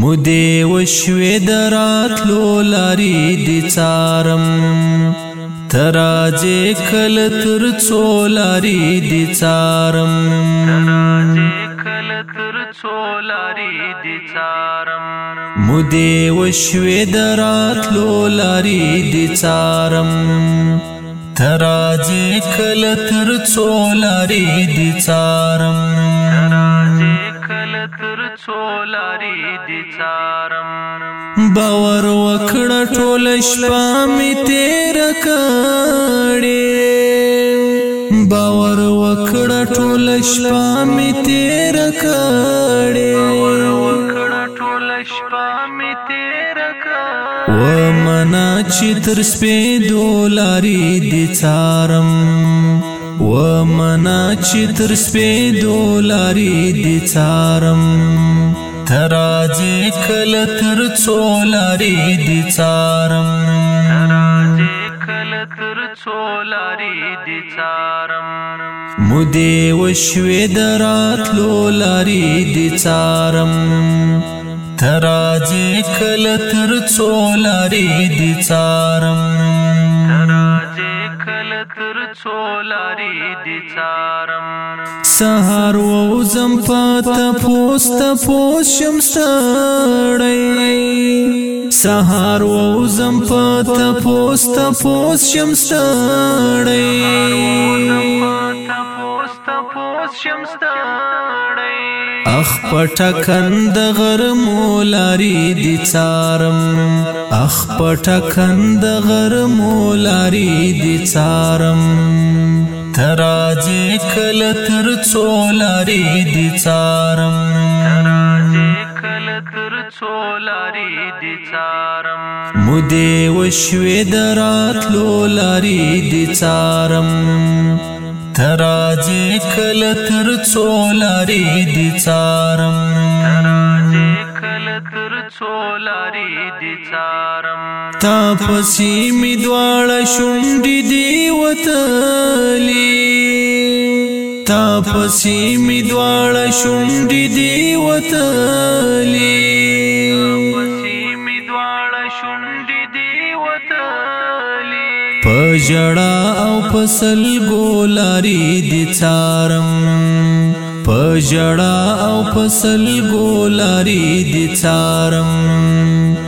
مودې وشوې دراتلو لاري دي څارم تراځې کل تر څولاري دي څارم تراځې کل تر څولاري دي څارم مودې وشوې دراتلو لاري دي څارم تراځې کل تر څولاري دي څارم لارې دي څارم باور وکړه ټول شپه می تیر کړې باور وکړه ټول شپه می تیر کړې باور وکړه ټول شپه می تیر کړې و منا چې تر سپې دولارې دي څارم و منا چې تر سپې دولاري دي څارم تراځي کله تر څولاري دي څارم تراځي کله تر څولاري دي څارم مودې وشوي درات لولاري دي څارم تراځي کله تر څولاري دي څارم تراځي کله تر څولاري دي څارم سهار و زم پتا پوست پوست شم سړی سهار و زم پتا پوست پوست شم سړی اخ پټه کند غرمو لاري دي څارم اخ پټه کند غرمو لاري دي څارم धराजे खल तर दिचारम धराजे खल तर दिचारम मुदे वश्वेदरात लोला दिचारम धराजे खल दिचारम سولاری دی چارم تا پسی می دوال شنڈی دی وطلی تا پسی می دوال شنڈی دی وطلی پجڑا او پسل گولاری دی چارم پجړا او فصل ګولاري دي چارم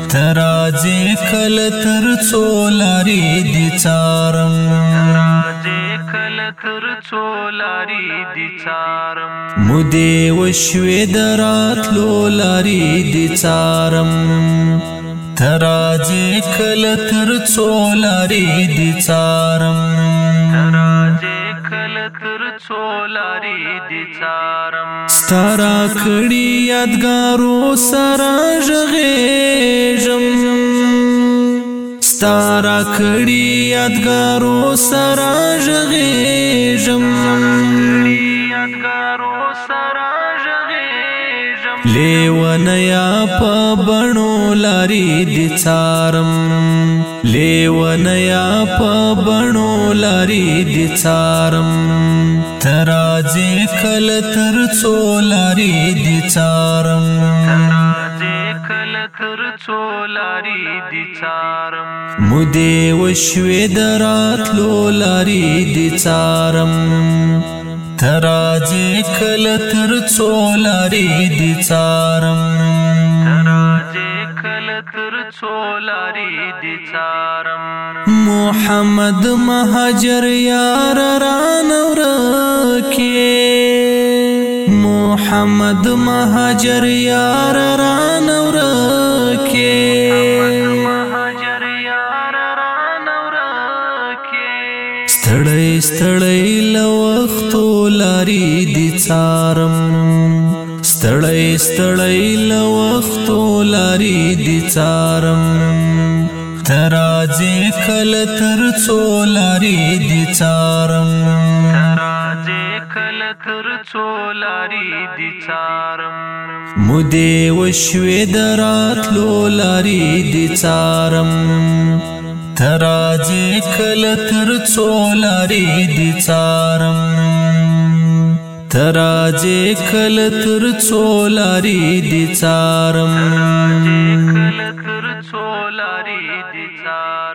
تراځه کل تر څولاري دي چارم تراځه کل تر څولاري دي چارم مودې وشوي درات لولاري دي چارم تراځه کل تر څولاري دي چارم سولاری دی چارم ستارا کړي یادګارو سره ژغېژم ستارا کړي یادګارو سره ژغېژم یادګارو سره ژغېژم لیونیا په بڼو لاري دی چارم لیونیا په بڼو لاري دی چارم ترازی کل تر څولاری دی چارم ترازی کل تر څولاری دی چارم مودې وشوې درات لولاری دی چارم ترازی کل تر څولاری دی چارم ترازی کل تر څولاری دی چارم محمد مهاجر یار رانور محمد مهاجر یار را نورکه ستړی ستړی لوختو لاري دي څارم ستړی ستړی لوختو لاري دي څارم ترازی کل تر څو لاري دي څارم تر څولاري دي چارم مودې وشوې درات لولاري دي چارم تراځي کله تر څولاري دي چارم تراځي کله تر څولاري دي چارم تراځي کله تر څولاري دي چارم